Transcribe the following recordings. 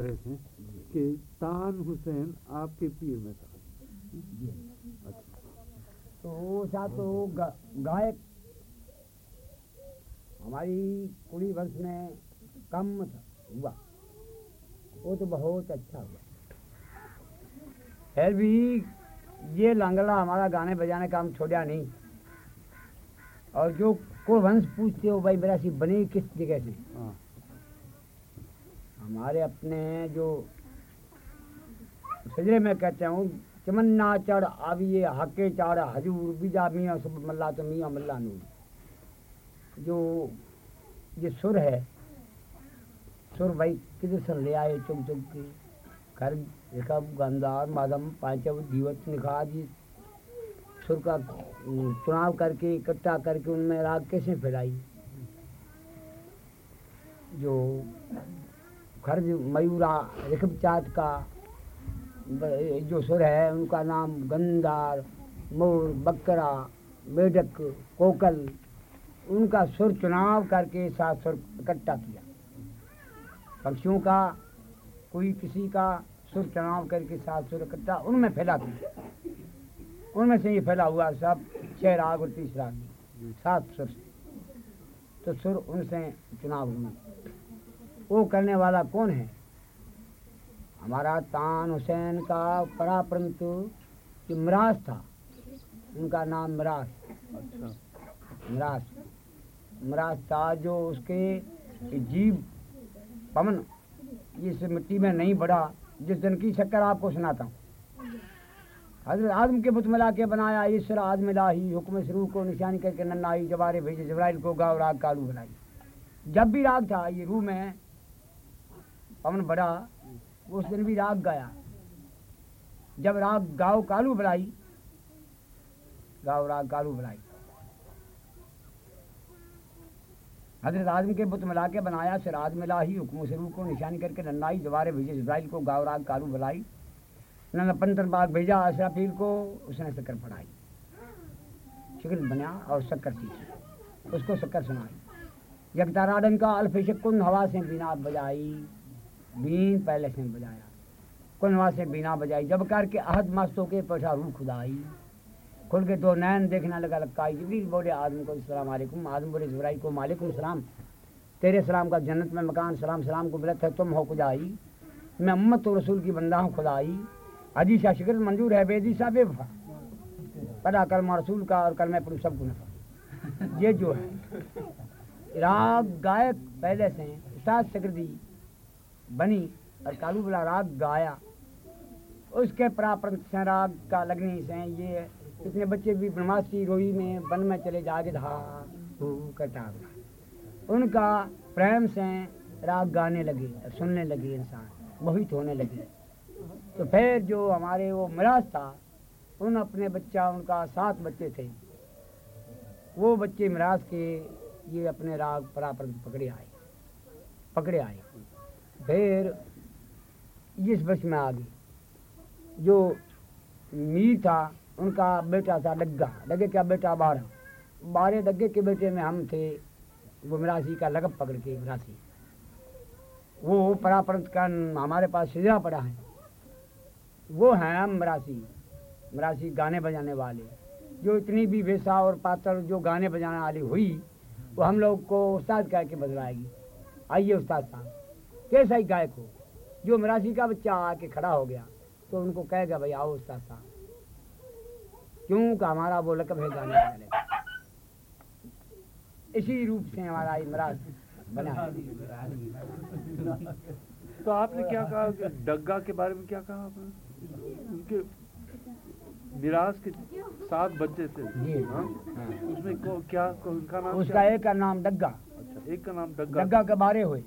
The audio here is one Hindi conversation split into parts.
रहे थे कि तान हुसैन आपके पीर में था। तो सा तो गा, गायक हमारी कुड़ी वंश में कम हुआ। वो तो बहुत अच्छा हुआ। फिर भी ये लंगड़ा हमारा गाने बजाने का हम छोड़ा नहीं। और जो को वंश पूछते हो भाई मेरा सी बनी किस जगह से? हाँ। हमारे अपने जो सजरे में कहते हूँ चमन्ना चढ़ आविये, हके चाड़ हजूर, बीजा मियाँ, सब मल्ला तो मियाँ, मल्ला नूर। जो, ये सुर है, सुर भाई, किधर से ले आए चुग चुग के? घर देखा गंदार मादम, पांचव दीवत निखा जी। सुर का चुनाव करके, इकट्ठा करके उनमें राग कैसे फैलाई जो खर्ज मयूरा रिखब चाँद का जो सुर है, उनका नाम गंदार, मोर, बकरा, मेढक, कोकल, उनका सुर चुनाव करके सात सुर इकट्ठा किया। पक्षियों का, कोई किसी का सुर चुनाव करके सात सुर इकट्ठा उनमें फैला दिया। उनमें से ये फैला हुआ सब छह राग और तीस राग। सात सुर। से तो सुर उनसे चुनाव हुए वो करने वाला कौन है? हमारा तान हुसैन का परा पराप्रंत इमराज था। उनका नाम मिराज अच्छा। मिराज मिराज था जो उसके जीव पवन इस मिट्टी में नहीं बढ़ा जिस दिन की शक्कर आपको सुनाता हूँ। हज़रत आदम के बुत मिला के बनाया ईश्वर आज मिला ही हुक्म शुरू को निशानी करके नन्नाई जवारे भेजे जबराइल को गाँव राग कालू बनाई जब भी राग था ये रूह में पवन बढ़ा उस दिन भी राग गाया। जब राग गाँव कालू बनाई गाँव राग कालू बनाई हज़रत आदम के बुत मिला के बनाया फिर आज मिला ही हुक्म शुरू को निशानी करके नन्नाई जवारे भेजे इब्राहिल को गाँव राग कालू बुलाई। नन्ना पंतर बाग भेजा अशराफील को, उसने शक्कर पढ़ाई। शिकल बना और शक्कर सीखी उसको शक्कर सुनाई। यकताराडन का अल्फ कुन हवा से बिना बजाई। बीन पहले से बजाया। कुन हवा से बीना बजाई। जब करके अहद मस्तों के पठा रूह खुदाई। खुल के दो नैन देखना लगा लक्काई जबरील बोले, आदम को सलाम अलैकुम आदम बोले जुबराई को मालिकुम सलाम। तेरे सलाम का जन्नत में मकान, सलाम सलाम को मिलत है, तुम हो खुदाई। मैं उम्मत तो रसूल की बंदा हूँ खुदाई। हजी शाह शिकर मंजूर है, बेदी सा बेवफा पढ़ा कलमा रसूल का और कलमे पर सबको नफा। ये जो है। राग गायक पहले से उस्ताद सकरदी बनी और कालू बला राग गाया। उसके पराप्रंत से राग का लगने से ये इतने बच्चे भी ब्रह्मास्त्री रोई में वन में चले जागे धा कटा उनका प्रेम से राग गाने लगे सुनने लगे इंसान, मोहित होने लगे। तो फिर जो हमारे वो मिराज था, उन अपने बच्चा, उनका सात बच्चे थे। वो बच्चे मिराज के ये अपने राग परापर पकड़े आए पकड़े आए। फिर इस बस में आ गई। जो मीर था, उनका बेटा था डग्गा। डग्गे का बेटा बारह। बारह डग्गे के बेटे में हम थे, वो मिरासी का लगब पकड़ के मिरासी। वो परापरंत का हमारे पास सिजरा पड़ा है। वो हैं मरासी। मरासी गाने बजाने वाले। जो इतनी भी वेसा और पात्र जो गाने बजाने वाली हुई, वो हम लोग को उस्ताद कह के बदलाएगी। आइए उस्ताद साहब। कैसा ही गायक हो। जो मरासी का बच्चा आके खड़ा हो गया तो उनको कहेगा भाई आओ उस्ताद साहब क्यों का हमारा वो लकब है गाने का इसी रूप से हमारा इमराज बना तो आपने क्या कहा डग्गा के बारे में क्या कहा आपने? उनके मिराज के सात बच्चे थे। जी। हाँ? उसमें को, क्या को, उनका नाम उसका एक का नाम डग्गा। अच्छा एक का नाम डग्गा। डग्गा के बारे हुए।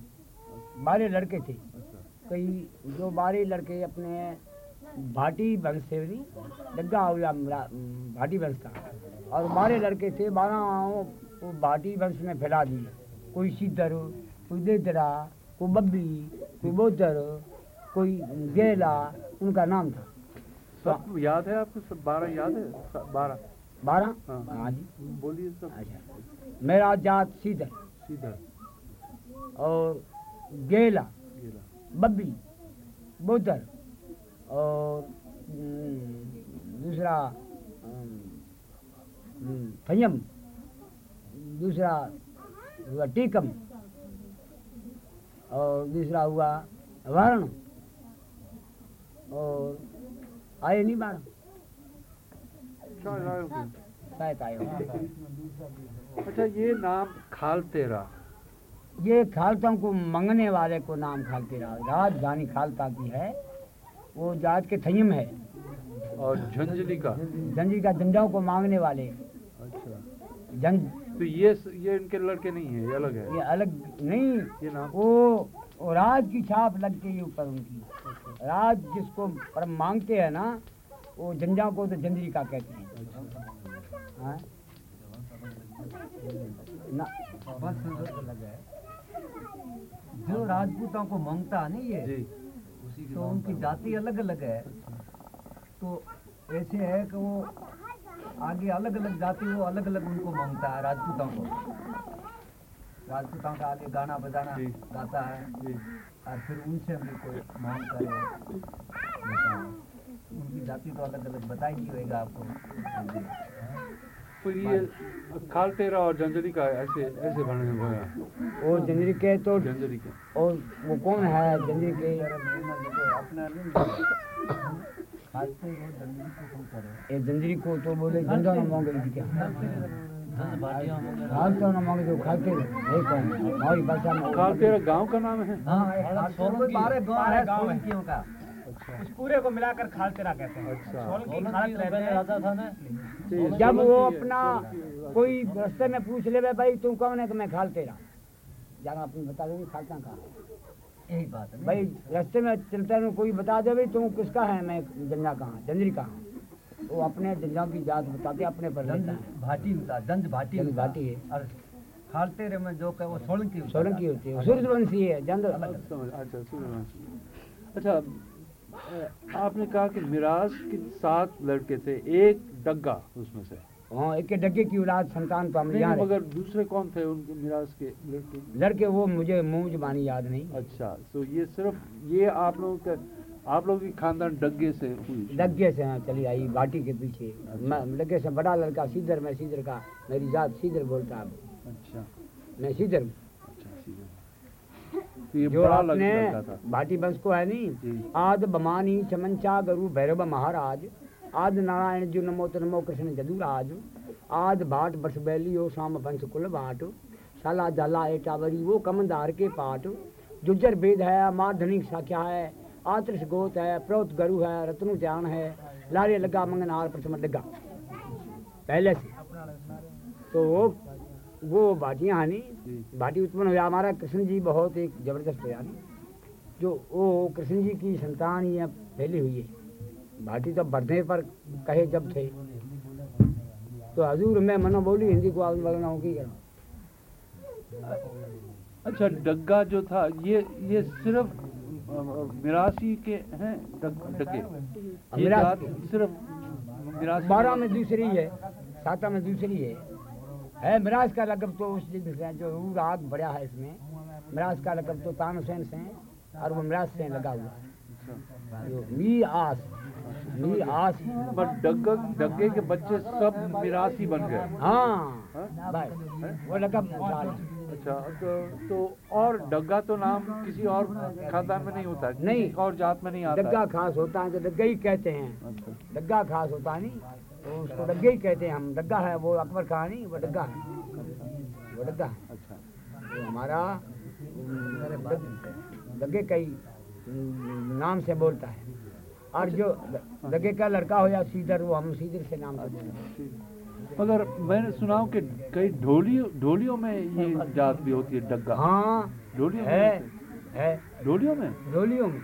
बारह लड़के थे। कई जो बारह लड़के अपने भाटी वंश से डग्गा हो या भाटी वंश का। और बारह लड़के थे बारह वो भाटी वंश में फैला दिए कोई सीधर कोई देदरा कोई बब्बी कोई बोधर कोई गेला उनका नाम था। सब याद है आपको? सब बारह याद है? बारह? बारह? हाँ। हाँ। जी। बोलिए सब। अच्छा। मेरा जात सीधर सीधा और गेला बब्बी बोतर और हम्म, दूसरा हम्म, हम्म, फयम दूसरा हुआ टीकम और दूसरा हुआ वर्ण और आए नहीं बारह शायद आए होंगे। शायद आए होंगे। अच्छा ये नाम खाल तेरा ये खालता को मंगने वाले को नाम खालते रहा राजधानी खालता की है। वो जात के थयम है। और झंझली का? जंजी का जंजाओं को मांगने वाले। अच्छा। जन तो ये ये इनके लड़के नहीं है ये अलग है? ये अलग नहीं। ये नाम? वो, वो राज की छाप लगती है ऊपर उनकी। राज जिसको परम मांगते हैं ना वो जंजाओं को तो जंजरी का कहते हैं। हाँ? ना जो राजपूतों को माँगता है नहीं जी ये तो उनकी जाति अलग अलग है। तो ऐसे है कि वो आगे अलग अलग जाति वो अलग अलग उनको माँगता है राजपूतों को। राजपूतों का आगे गाना बजाना गाता है। और फिर उनसे भी कोई मांग करे है। उनकी जाति तो अलग अलग बताई नहीं होगा आपको? तो ये खाल तेरा और झंझरी का ऐसे ऐसे बने हुए हैं वो जंजरी के तो झंझरी के। और वो कौन है जंजरी के? ये जंजरी को तो बोले जंजा न मांगे थी क्या? हाल तो न मांगे जो खाते रहे एक है? हमारी भाषा में खाल तेरा गाँव का नाम है। हाँ सोलंकी बारह गाँव है। उस पूरे को मिलाकर खालतेरा कहते हैं। अच्छा। सोलंकी खालत रहते हैं। राजा था ना? तो जब वो अपना कोई रास्ते में पूछ ले भाई तू कौन है? कि मैं खाल तेरा। जाना अपनी बता दोगे खालता कहाँ है। यही बात है भाई रास्ते में चलते हुए कोई बता दे भाई तू किसका है? मैं जंजा कहाँ जंजरी कहाँ वो अपने जंजा की जात बताते अपने पर दंज भाटी होता दंज भाटी दंज भाटी है। और खालते रे में जो कहे वो सोलंकी सोलंकी होती है। सूर्यवंशी है। जंद अच्छा आपने कहा कि मिराज के सात लड़के थे एक डग्गा उसमें से। हाँ एक डगे की औलाद संतान तो हम यहाँ मगर दूसरे कौन थे उनके मिराज के लड़के? लड़के वो मुझे मुँह जुबानी याद नहीं। अच्छा तो ये सिर्फ़ ये आप लोगों का आप लोगों की खानदान डग्गे से हुई? डगे से यहाँ चली आई बाटी के पीछे। मैं डगे से बड़ा लड़का सीधर मैं सीधर का मेरी जात सीधर बोलता है अच्छा। मैं सीधर हूँ। तो जो आपने भाटी वंश को है नहीं आद बमानी चमंचा गरु भैरव महाराज आद नारायण जो नमो तो नमो कृष्ण जदुराज आद भाट बस बैली ओ शाम वंश कुल भाट साला जाला ए टावरी वो कमंदार के पाट जुजर वेद है माधनिक साख्या है आतृष गोत है प्रोत गरु है रत्नु ध्यान है लारे लगा मंगनहार प्रथम डगा पहले से। तो वो नहीं जी। भाटी उत्पन्न हुआ हमारा कृष्ण जी बहुत एक ज़बरदस्त है यानी जो वो कृष्ण जी की संतान ये फैली हुई है। भाटी तो बढ़ने पर कहे जब थे। तो हजूर मैं मनो बोली हिंदी को आगे बढ़ना की करो? अच्छा डग्गा जो था ये ये सिर्फ़ मिरासी के हैं डग-। सिर्फ़ बारह में दूसरी है साता में दूसरी है। है मिराज का लकब तो उस जिद से जो रू राग बढ़िया है इसमें। मिराज का लकब तो तान हुसैन से और वो मिराज से लगा हुआ है। मी आस मी आस। पर डग्गा डग्गे के बच्चे सब मिरासी बन गए। हाँ हाँ? बस वो लकब अच्छा तो तो और डग्गा तो नाम किसी और खानदान में नहीं होता है, नहीं। और जात में नहीं आता? डग्गा खास होता है तो डग्गा ही कहते हैं। अच्छा। डग्गा खास होता है नहीं। तो उसको डग्गा ही कहते हैं हम। डग्गा है वो अकबर खां नहीं वो डग्गा है। वो डग्गा है। अच्छा। वो हमारा डग्गे का उम, नाम से बोलता है। और जो ड- डग्गे का लड़का हो या सीधर वो हम सीधर से नाम से बोलते हैं। मगर मैंने सुना हूँ कि कई ढोलियों ढोलियों में ये जात भी होती है डग्गा। हाँ ढोलियों में है है? ढोलियों में? डोलियों में।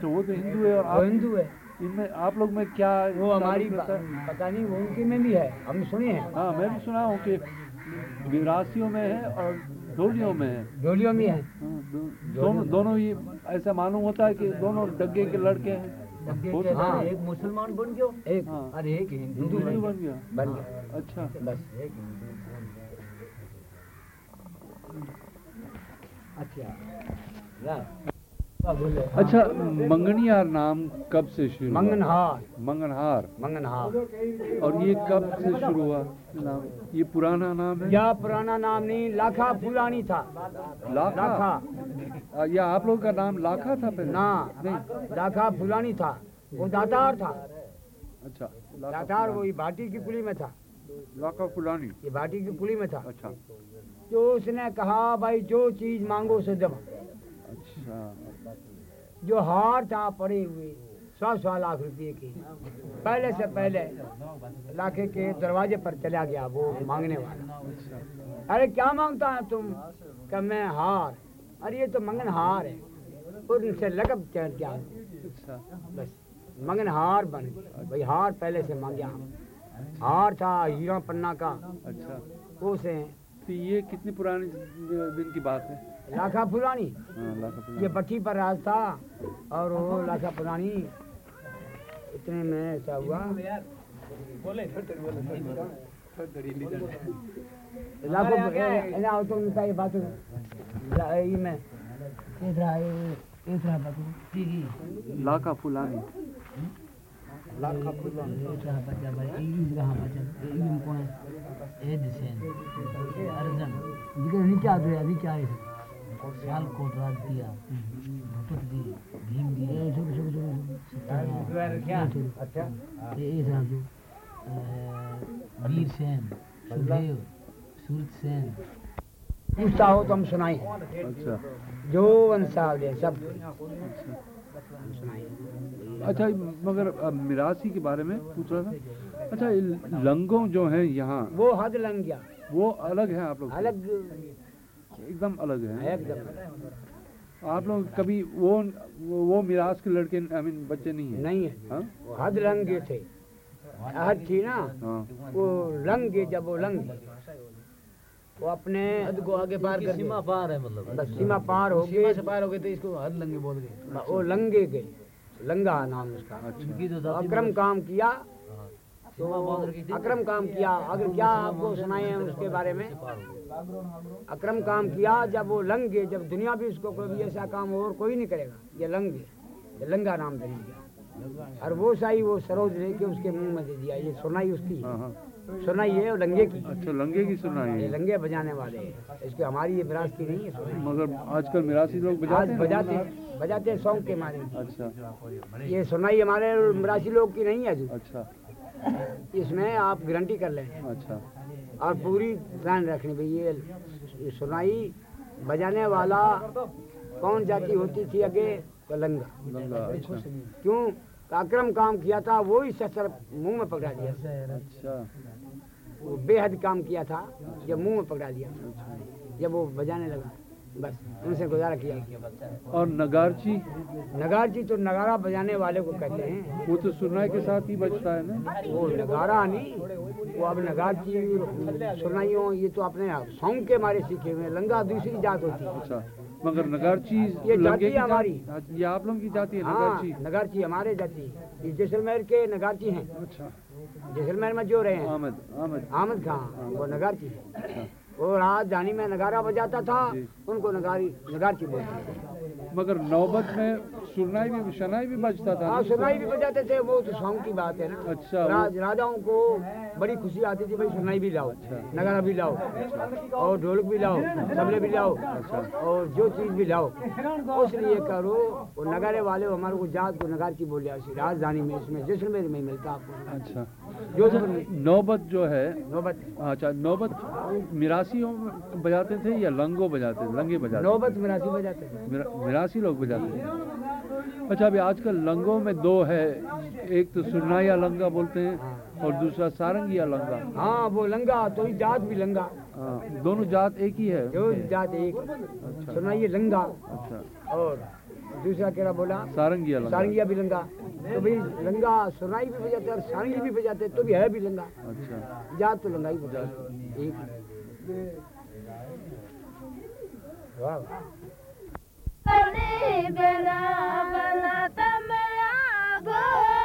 तो वो तो हिंदू है और हिंदू है। इनमें आप लोग में क्या वो हमारी है? पता नहीं वो उनकी में भी है। हम सुने हैं। हाँ मैं भी सुना हूँ कि विरासियों में है और डोलियों में है। डोलियों में है। हाँ, दोनों दोनों ही ऐसा मालूम होता है कि दोनों डग्गे के लड़के हैं। हो हाँ। एक मुसलमान बन गयो। एक हाँ। और एक हिंदू हिंदू हिंदू बन गया। बन गया। अच्छा। बस एक अच्छा। अच्छा मंगनियार नाम कब से शुरू मंगनहार। मंगनहार। मंगनहार। और ये कब से शुरू हुआ नाम? ये पुराना नाम है? यह पुराना नाम नहीं लाखा फुलानी था। लाखा? लाखा। आ, या आप लोगों का नाम लाखा था पहले? ना नहीं। लाखा फुलानी था। वो दातार था। अच्छा दातार वो भाटी की कुली में था। लाखा फुलानी ये भाटी की कुली में था। अच्छा। तो उसने कहा भाई जो चीज़ मांगो सो दब अच्छा। जो हार था पड़े हुए सौ सौ लाख रुपए की। पहले से पहले लाखे के दरवाजे पर चला गया वो मांगने वाला। अरे क्या माँगता है तुम? कि मैं हार? अरे ये तो मंगन हार है। उनसे लगब अच्छा बस मंगन हार बन गया। भाई हार पहले से मांगया हार था हीरा पन्ना का। अच्छा। उसे तो ये कितनी पुरानी दिन की बात है? लाखा फुलानी हाँ ये फुलानी भट्टी पर राज था और वो लाखा पुरानी इतने में ऐसा हुआ। लाखों तो उनका ये बात ये में। इधर इधर बात ठीक लाखा फुलानी लाखा पुरानी अर्जन। अभी क्या है? साल कोट राज दिया। भूपत दी भीम दी ये छोटे छोटे छोटे अच्छा। ये ये साल जो वीर सेन सुखदेव सूरत सेन। पूछता हो तो हम सुनाए। अच्छा। जो वंशावली सब। अच्छा मगर मिरासी के बारे में पूछ रहा था। अच्छा लंगों जो हैं यहाँ वो हद लंग गया। वो अलग है आप लोग? अलग एकदम अलग है। एकदम। आप लोग कभी वो वो, मिराज के लड़के आई मीन बच्चे नहीं हैं? नहीं है। हाँ? वो हद लंगे थे। हद थी ना? हाँ। वो लंगे जब वो लंगे वो अपने हद को आगे पार कर सीमा पार है मतलब। सीमा पार हो सीमा गए से पार हो गए तो इसको हद लंगे बोल गए। वो लंगे गए। लंगा नाम उसका। अच्छा। तो अक्रम काम किया। हाँ। तो अक्रम काम किया। अगर क्या आपको सुनाए हैं उसके बारे में? अक्रम काम किया जब वो लंग गए जब दुनिया भी उसको कोई भी ऐसा काम और कोई नहीं करेगा। ये लंग गए ये लंगा नाम दे दिया। और वो साई वो सरोज लेके उसके मुँह में दे दिया। ये सुनाई उसकी हाँ। हाँ सुनाई है लंगे की। अच्छा लंगे की सुना ये है लंगे बजाने वाले हैं। इसकी हमारी ये विरासत की नहीं है मगर आजकल मिरासी लोग बजाते हैं। बजाते बजाते हैं सॉन्ग के मारे। अच्छा। ये सुनाई हमारे मरासी लोग की नहीं है अभी अच्छा। इसमें आप गारंटी कर लें। अच्छा। और पूरी ध्यान रखनी भाई ये ये सुनाई बजाने वाला कौन जाति होती थी आगे? कलंगा। लंगा लंगा अच्छा। क्यों? अक्रम काम किया था वो ही शस्त्र मुँह में पकड़ा दिया अच्छा। वो बेहद काम किया था जब मुँह में पकड़ा दिया जब वो बजाने लगा। बस उनसे गुजारा किया। और नगारची? नगार जी तो नगारा बजाने वाले को कहते हैं। वो तो सुनाई के साथ ही बजता है ना? वो नगारा नहीं वो अब नगार की सुनाइयों ये तो अपने सॉन्ग के मारे सीखे हुए लंगा दूसरी जात होती है। अच्छा मगर नगारची ये जाति जात- हमारी। हाँ, ये आप लोगों की जाति है हाँ नगारची? नगारची हमारे जाति ये जैसलमेर के नगारची हैं। अच्छा। जैसलमेर में जो रहे हैं। आमद आमद आमद खान वो नगारची है। वो जानी में नगारा बजाता था उनको नगारी नगारची बोलते थे। मगर नौबत में सुनाई भी शनाई भी बजता था हाँ? सुनाई भी बजाते थे वो तो सॉन्ग की बात है ना अच्छा, राज राजाओं को बड़ी खुशी आती थी भाई सुनाई भी लाओ अच्छा। नगारा भी लाओ और ढोलक भी लाओ तबले भी लाओ अच्छा। और जो चीज़ भी लाओ उसलिए करो वो नगारे वाले हमारे को जात को नगार की बोलिया राजधानी में इसमें जैसलमेर में मिलता आपको अच्छा जो नौबत जो है नौबत अच्छा नौबत मिरासियों में बजाते थे या लंगो बजाते थे लंगे बजाते नौबत मिरासी बजाते थे मिरा, मिरासी लोग बजाते थे अच्छा अभी आजकल लंगों में दो है। एक तो सुरनाइया लंगा बोलते हैं और दूसरा सारंगिया लंगा। हाँ वो लंगा तो जात भी लंगा। हाँ, दोनों जात एक ही है जो जात एक। अच्छा। सुनाइए लंगा। अच्छा। और दूसरा क्या बोला? सारंगिया लंगा। सारंगिया भी लंगा। तो भाई लंगा सुनाई भी बजाते और सारंगी भी बजाते तो भी है भी लंगा। अच्छा। जात तो लंगा ही बजाते एक। वाह। न समो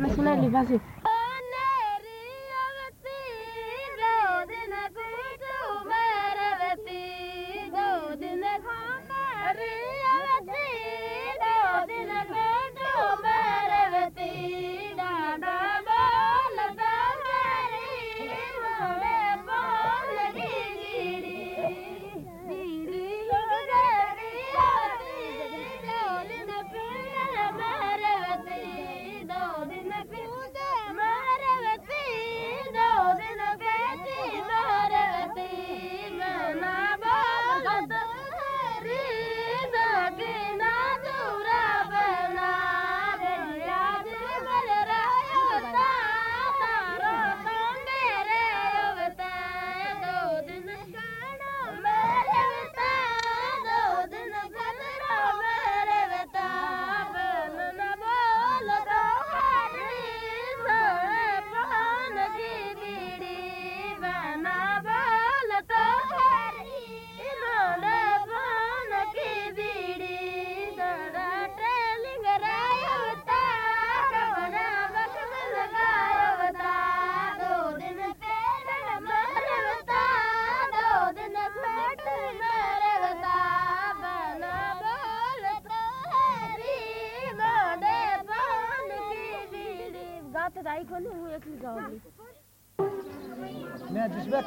nacional les bases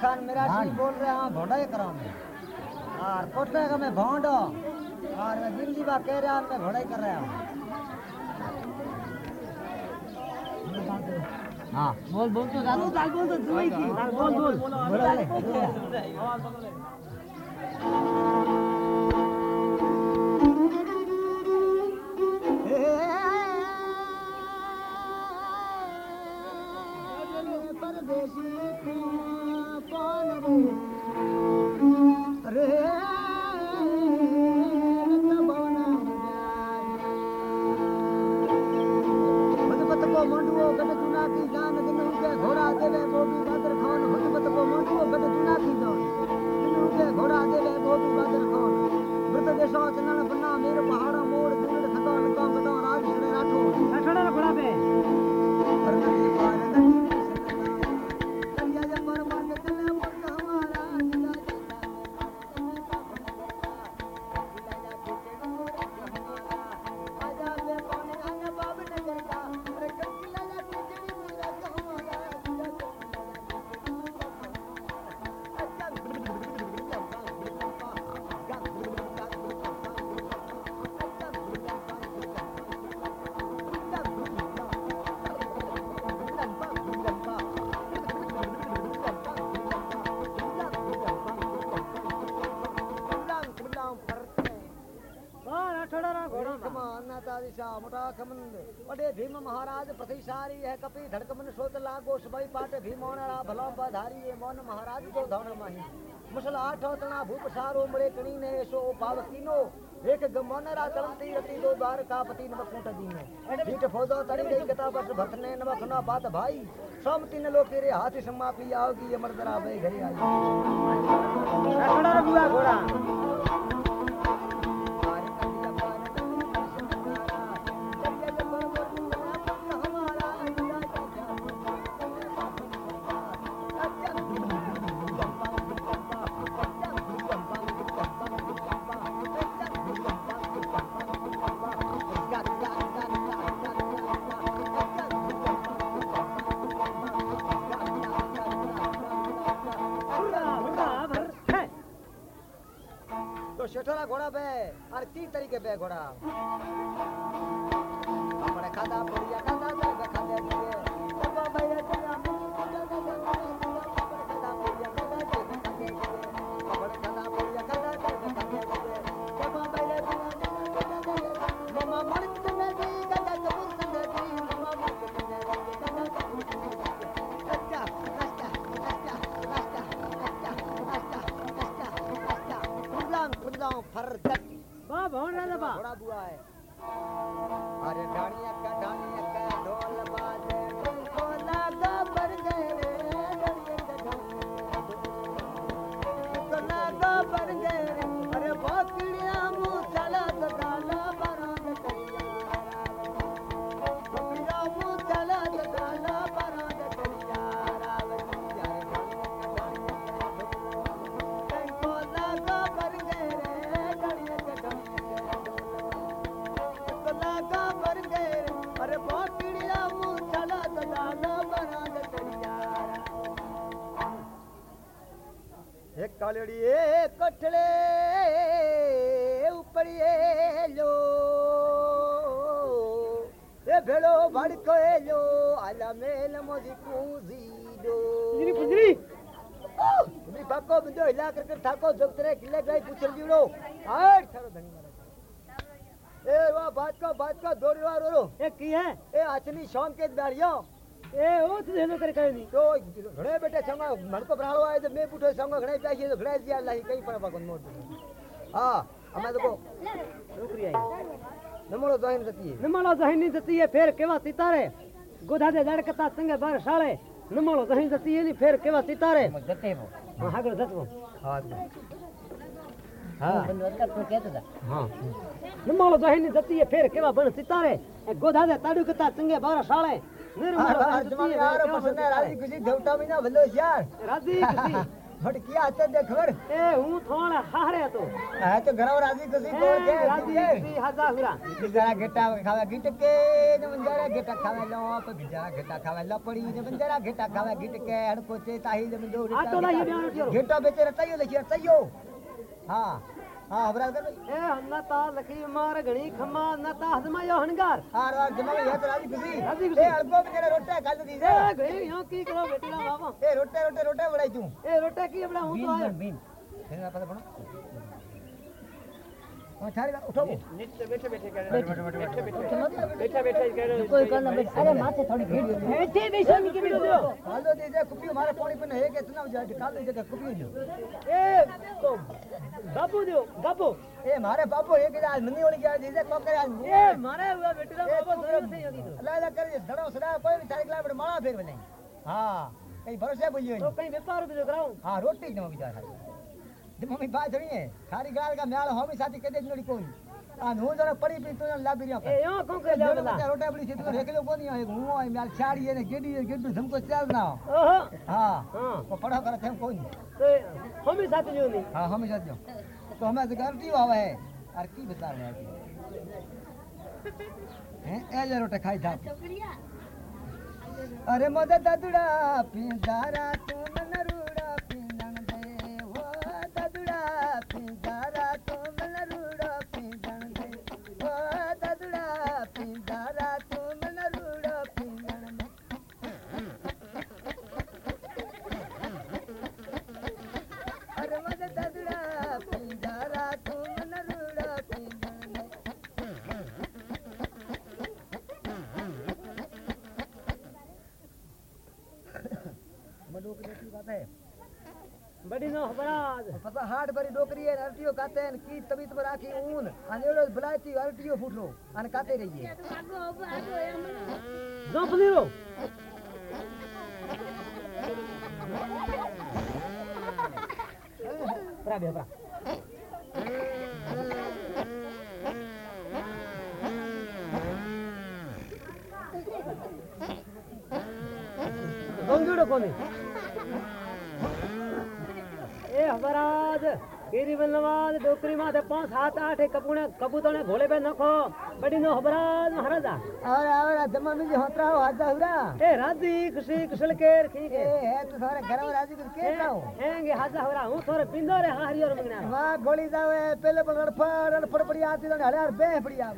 खान मेरा जी बोल रहे हैं भोंडा ही कराने और कोट में का मैं भोंडो और मैं दिल जीवा कह रहा हूँ मैं भोंडा कर रहा हूँ हाँ बोल बोल तो दादू दाल बोल तो जुई थी बोल बोल बोल बोल Brasil. Mm-hmm. सबई पाट भला बधारी ये मौन महाराज जो धौण माही। मुसल आठो तना भूप सारो मरे कणी ने सो पाव कीनो एक गमोनरा चलती रती दो द्वार का पति नव कूट दीने। बीट फोदो तड़ी गई कथा भटने नव खना बात भाई। सोम तीन लोग तेरे हाथ सम्मा पी आओगी ये मर्दरा बे घरे आई घोड़ा। एक कठड़े ऊपरिए लो। ए भेड़ो भड़को लो आला मेल मोदी कूजी दो। पुजरी पुजरी तुम बाको बिंदो हिला कर कर ठाको जब तेरे किले गई पूछल जीवड़ो। हाय थारो धनी मारा। ए वाह बात का बात का दौड़ रो रो। ए की है? ए आचनी शाम के दाड़ियों એ ઓત દેનો કરે કઈ નહીં તો ઘણે બેટા સંગા મણકો ભરાળો આવે તો મેં પૂઠો સંગા ઘણે પ્યાસી તો ભરાઈ ગયા લાહી કઈ પણ ભગવાન મોટ હા અમે તો છોકરી આવી નમણો જહીન જતી નમણો જહીન ની જતી એ ફેર કેવા સિતારે ગોધા દે દડકતા સંગે બાર શાળે નમણો જહીન જતી એની ફેર કેવા સિતારે જતે હા આગળ જતવો હા હા નમાળો જહીની જતી ફેર કેવા ભણ સિતારે ગોધા દે તાડુ કતા સંગે બાર શાળે તમારે યાર પસંદ આ રાજી ખુશી ધવતા વિના ભલો યાર રાજી ખુશી બટ કે આત દે ખબર એ હું થોણ હારે તો હા તો ઘરાવ રાજી ખુશી તો કે રાજી ખુશી હજા હુરા બિચારા ઘેટા ખાવા ગીટ કે ને બંજારા ઘેટા ખાવા લો અપ બિચારા ઘેટા ખાવા લો પડી ને બંજારા ઘેટા ખાવા ગીટ કે હણ કોચે તાહી ને બંજો આ તો ના હી બેણો ઘેટા બેચે રતાયો લખી રતાયો હા હા હબરાલ કર એ અન્નતા લખી માર ઘણી ખમા અન્નતા હદમાં યો હણગાર હા રા જમા યત રાજી ગુબી રાજી ગુબી એ અડકો કે રોટે ખાલ દી એ ઘણી યો કી કરો બેટલા બાબા એ રોટે રોટે રોટે બડાઈ તું એ રોટે કી બડા હું તો આયો थारी बात उठो नीचे बैठे बैठे कह रहे बैठे, बैठे बैठे बैठे मत बैठा बैठा ही कह रहे कोई करना बैठ अरे माथे थोड़ी भीड़ बैठे बैठे नहीं के दो हालो दे दे कुपियो मारे पानी पे है के इतना हो जाए दे दे कुपियो जो। ए तो बाबू दो बाबू। ए मारे बापू एक आज मनी वाली क्या दे दे कोकर आज। ए मारे हुआ बेटे बाबू दो से होगी तो। अल्लाह अल्लाह कर धड़ो सदा कोई भी थारी किलोमीटर माला फेर बने हाँ कहीं भरोसे बोलियो तो कहीं व्यापार भी कराऊं? हाँ रोटी दो बेचारा मम्मी बात थोड़ी है खाली गाल का म्याल होमी साथी कदे नोड़ी कोई आ नु जरा पड़ी पी तो लाबी रिया ए यो कौन के जाओ बला रोटा बड़ी से तो रेकलो कोनी है हूँ आई म्याल छाड़ी है ने गेडी गेडू धमको चाल ना ओहो हाँ हाँ तो पढ़ा कर थे कोई तो हम ही साथ जो नहीं हाँ हम जो तो हमें से आवे है और की बता रहे हैं ए ले रोटा खाई बड़ी पता हाट भरी डोकरी है अरटियो काते हैं की तबीत पर आखी ऊन अनेड़ो बुलाती अरटियो फूटलो अन काते रहिए। दो फलीरो बरा बे केरी बलवाद डोकरी माथे पाँच सात आठ कपूने कबूतों घोड़े पे नखो। बड़ी नो बराज महाराजा। और और जमा में जो होतरा हो हुरा। ए राज़ी खुशी कुशल केर खी ए है तो सारे घर में राज़ी कुछ के ना हो हेंगे हाजा हो रहा हूँ थोड़े पिंदो रे हारियो रे मंगना। वहाँ गोली जावे पहले पर रड़फड़ रड़फड़ पड़ी आती तो हड़ार बे पड़ी आ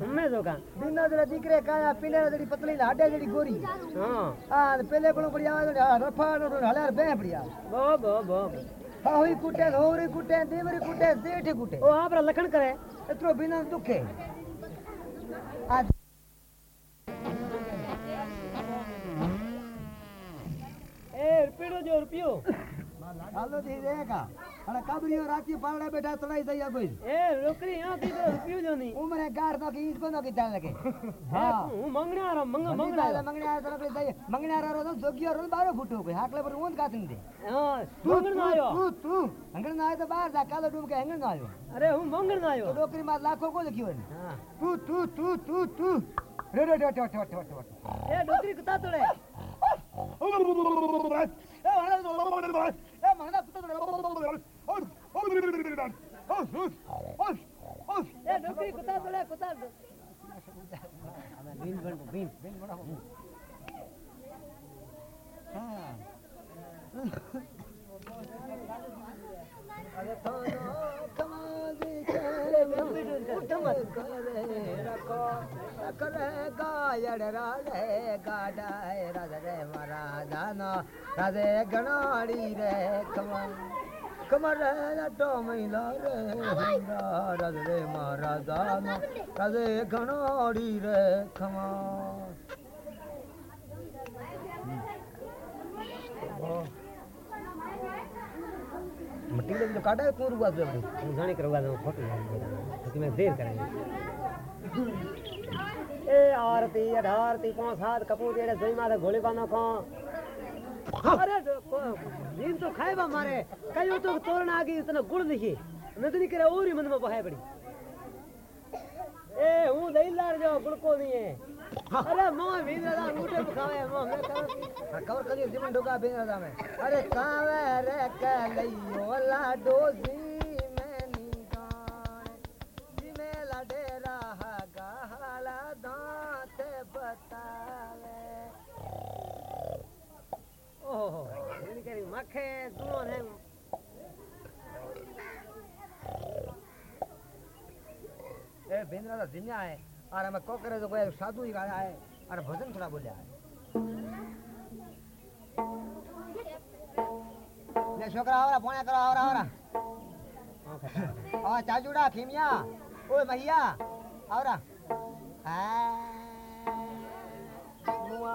हमें जो का? दिनो जरा दीकरे काया पीले जड़ी पतली लाडे जड़ी गोरी। हाँ। आ पहले पर पड़ी आ रड़फड़ हड़ार बे पड़ी आ बो बो बो। बाहुई कुटे होरी कुटे देवरी कुटे सेठी कुटे। ओ आपरा लखन करे। एतरो बिना दुखे। आज ए रुपियो जो रुपियो। हालो दे देगा। અને કાબરીઓ રાતી પારડા બેઠા તળાઈ જાય કોઈ એ લોકરી યો કીધો રૂપિયો જો ની ઉમરે ગાર તો કી ઇસકો નો કીતા લગે હા હું મંગણા રો મંગ મંગણા મંગણા તો નકલી જાય મંગણા રો તો જોગીઓ રો બારો ફૂટો કોઈ હાકલે પર ઊંધ કાતી દે હા તું મંગણ આવ્યો તું તું મંગણ આવ્યો તો બહાર જા કાલો ડૂબ કે હંગણ આવ્યો અરે હું મંગણ આવ્યો તો ડોકરી માં લાખો કો લખ્યો ને તું તું તું તું તું રે રે રે રે રે રે એ ડોકરી કતા તોડે એ વાળા तोड़े को करे गायण राधे गाडाय राधे रे मराधाना राधे गणाड़ी रे कमल कमल लटो महिला रे राधे रे मराधाना राधे गणाड़ी रे कमल Oh. डिगडम जो तो काटा है कौन रुआ पे भाई जाने के दो फ़ोटो तो मैं देर करेंगे। ए, आरती, अधारती पाँच सात कपूर जेड़े जोई माथे गोली बांधो को। अरे तो, नींद तो खाए बा मारे कई तो तोरण आ गई इतना गुड़ नहीं मैं तो नहीं करे और ही मन में बहाए पड़ी। ए हूँ दही लार जो गुड़ को नहीं है अरे माँ भी दादा अंगूठे पे खावे माँ मैं कर कवर करियो जीवन ढोका रहा मैं अरे कावे रे कलइयो लाडो जी मैनी गाने जी में लाडे रहा गहाला दांत बतावे ओहो करी मखे दुनो है ए बेन रहा जिन्या है, और हमें को करे तो कोई साधु ही गाया है, और भजन थोड़ा बोलिया है। ले छोकरा, आवरा फ़ोन करो, आवरा आवरा। आ चाचूड़ा, खीमिया, ओए भैया और मुआ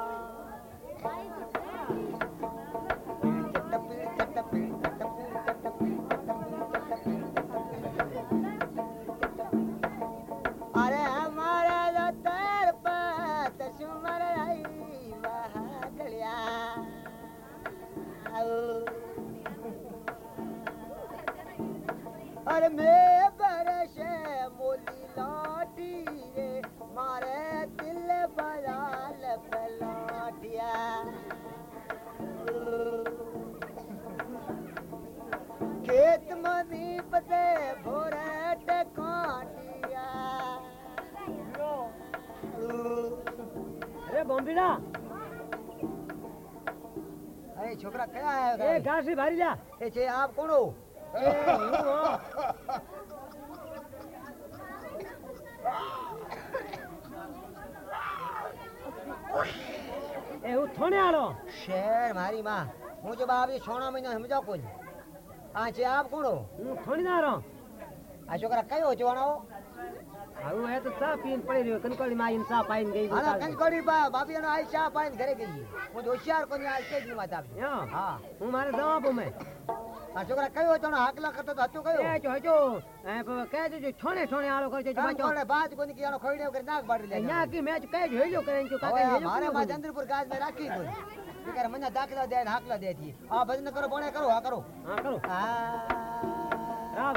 ઘાસી ભારી જા. એ છે આપ કોણો? એ હું હો. એ હું થોણે આલો. શેર મારી માં. હું જો બાવી છોણા મહિના સમજાવ કોઈ આ છે આપ કોણો? હું થોણી ના રહો આ છોકરા કયો જોવાનો આવું હે તો ચા પીને પડી રહ્યો કનકોડી માં આવીને ચા પાઈને ગઈ હાલા કંકોડી બા બાપી નો આઈ ચા પાઈને ઘરે ગઈ હું તો હોશિયાર કોની આ સ્ટેજ ની વાત આપી યો. હા હું મારે જવાબ મેં આ છોકરા કયો જોણો હાકલા કરતો તો હતું કયો એ જો હજો એ પ- કહે છે જો છોણે છોણે આલો કરજો જો બાચો કોણે બાજ કોની કિયાનો ખોઈડે કરી નાક બાડી લે અહીંયા કી મેચ કહે જો હેલો કરે જો હવે કાકા આ હેલો મારે કરો માં ચંદ્રપુર ગાજ में રાખી કોઈ બીકાર મને દાખલા દે ને હાકલા દે થી આ ભજન કરો બોણે કરો આ કરો હા કરો આ રાવ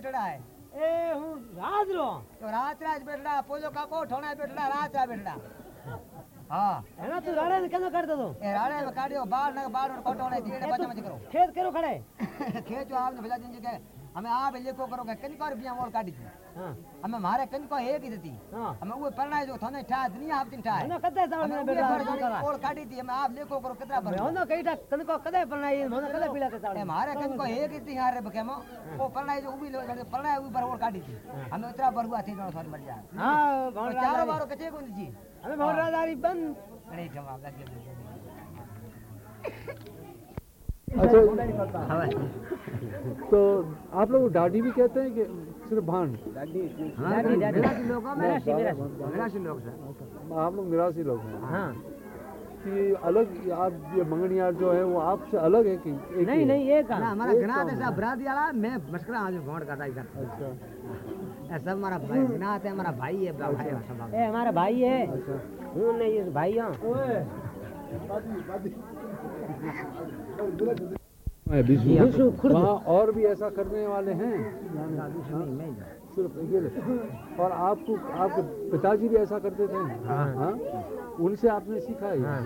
બેઠડા હે એ હું રાજરો તો રાત્રા જ બેઠડા પોજો કાકો ઠોણે બેઠડા રાત્રા બેઠડા હા એના તું રાડે ને કેનો કરતો તો એ રાડે કાઢ્યો બાર ને બાર નો કોટો ને દીડે બચા મત કરો ખેત કરો ખડે ખેંચો આપને ભલા જન કે અમે આ બે લેખો કરો કે કનકોર બિયા મોળ કાઢી હતી હા અમે મારે કનકો એક જ હતી હા અમે ઉએ પરણાય જો થને ઠા દુનિયા આપતી ઠા એનો કદે અમે સાવણ ઉએ બેટા ભર ઘણી ઓળ કાઢી હતી અમે આપ લેખો કરો કેટલા ભર હોનો કઈટા કનકો કદે પરણાઈ મને કદે પીલા કે એ સાવણ મારે કનકો એક હતી હારે બકેમો ઓ પરણાય જો ઉભી લો પરણાય ઉભી પર ઓળ કાઢી હતી અમે ઉતરા ભરવા થઈ જણો થોડી મરી જાય હા ભણ ચારો રાજારી બારો કચે કોની જી અમે ભણ રાજારી બંધ અરે જવાબ લાગે अच्छा। तो आप लोग डाडी भी कहते हैं कि सिर्फ़ भान हाँ, आप लोग निराशी लोग हैं? हाँ। कि अलग आप ये मंगनियार जो है वो आपसे अलग है कि एक नहीं नहीं एक का हमारा ग्राह तो ऐसा अपराध याला मैं मस्करा आज भोंड करता इधर। अच्छा। ऐसा हमारा भाई ग्राह है हमारा भाई है भाई है सब ए हमारा भाई है। अच्छा। हूँ नहीं इस भाई हाँ। ओए वहाँ और भी ऐसा करने वाले हैं। सिर्फ़ और आपको आपके पिताजी भी ऐसा करते थे? हाँ। उनसे आपने सीखा है।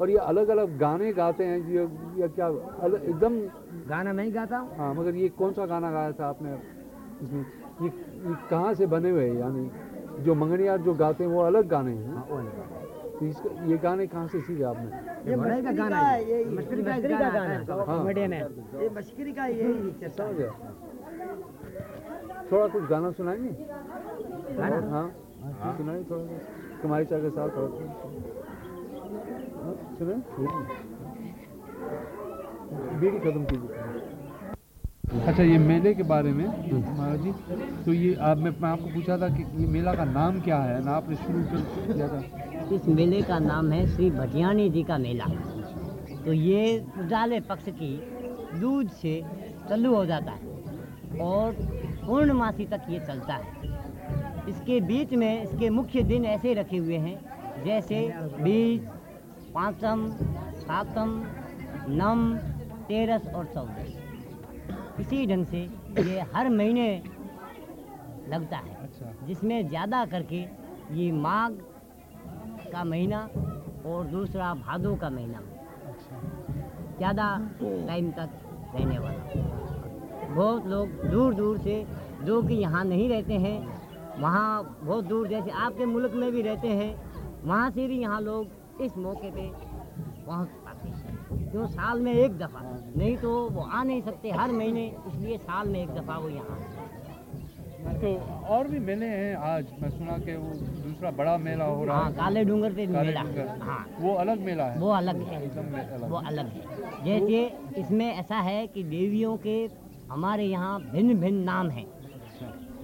और ये अलग अलग गाने गाते हैं ये, ये क्या एकदम गाना नहीं गाता हूँ। हाँ मगर ये कौन सा गाना गाया था आपने? इसमें ये, ये कहाँ से बने हुए हैं? यानी जो मंगनियार जो गाते हैं वो अलग गाने हैं। ये गाने कहाँ से सीखे आपने? ये का गाना है। ये मस्करी का का गाना है। हाँ। में ये मस्करी का यही समझ गया। थोड़ा कुछ गाना सुनाएँगे? हाँ सुनाइए थोड़ा तुम्हारी चाय के साथ और हाँ, सुने बीड़ी खत्म कीजिए। अच्छा ये मेले के बारे में महाराज जी तो ये आप मैं, मैं आपको पूछा था कि ये मेला का नाम क्या है? ना आपने शुरू कर किया था। इस मेले का नाम है श्री भटियानी जी का मेला। तो ये उजाले पक्ष की दूध से चालू हो जाता है और पूर्णमासी तक ये चलता है। इसके बीच में इसके मुख्य दिन ऐसे रखे हुए हैं जैसे बीज पाँचम सातम नम तेरस और चौदह इसी ढंग से ये हर महीने लगता है अच्छा। जिसमें ज़्यादा करके ये माघ का महीना और दूसरा भादों का महीना। अच्छा। ज़्यादा टाइम तक रहने वाला। बहुत लोग दूर दूर से जो कि यहाँ नहीं रहते हैं वहाँ बहुत दूर जैसे आपके मुल्क में भी रहते हैं वहाँ से भी यहाँ लोग इस मौके पे पहुँच पाते हैं। क्यों? साल में एक दफ़ा। नहीं तो वो आ नहीं सकते हर महीने इसलिए साल में एक दफ़ा वो यहाँ। आते हैं। तो और भी मेले हैं आज। मैं सुना कि वो दूसरा बड़ा मेला हो रहा हाँ है। काले डूंगर पे काले मेला। हाँ। वो अलग मेला है। वो अलग है। एकदम मे- अलग वो अलग है। जैसे इसमें ऐसा है कि देवियों के हमारे यहाँ भिन्न भिन्न नाम हैं।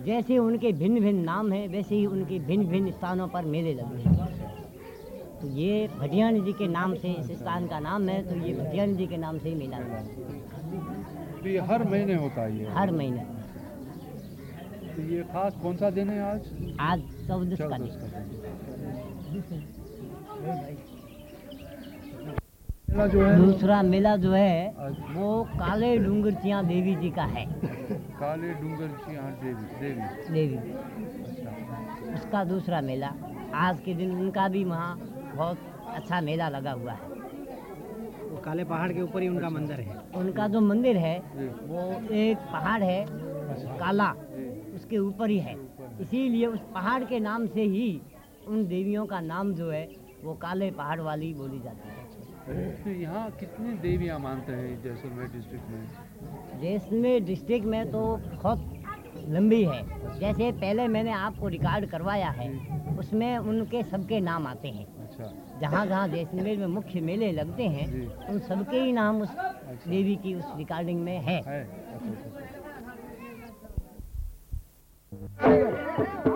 जैसे उनके भिन्न भिन्न नाम हैं वैसे ही उनके भिन्न भिन्न स्थानों पर मेले लगते हैं। तो ये भटियाणी जी के नाम से इस स्थान का नाम है तो ये भटियाणी जी के नाम से ही मेला तो ये हर महीने होता है ये। हर महीने। ये खास कौन सा दिन है आज? आज चौदह चौदस का मेला जो है दूसरा मेला जो है वो काले डूंगरचिया देवी जी का है। काले डूंगर की देवी देवी। देवी। अच्छा। उसका दूसरा मेला। आज के दिन उनका भी वहाँ बहुत अच्छा मेला लगा हुआ है। वो काले पहाड़ के ऊपर ही उनका मंदिर है। उनका जो मंदिर है वो एक पहाड़ है काला। जी। उसके ऊपर ही है। इसीलिए उस पहाड़ के नाम से ही उन देवियों का नाम जो है वो काले पहाड़ वाली बोली जाती है। तो यहाँ कितनी देवियाँ मानते हैं जैसलमेर डिस्ट्रिक्ट में? जैसलमेर डिस्ट्रिक्ट में तो बहुत लंबी है। जैसे पहले मैंने आपको रिकॉर्ड करवाया है उसमें उनके सबके नाम आते हैं। अच्छा। जहाँ जहाँ जैसलमेर में मुख्य मेले लगते हैं उन सबके ही नाम उस देवी की उस रिकॉर्डिंग में है। है। अच्छा। अच्छा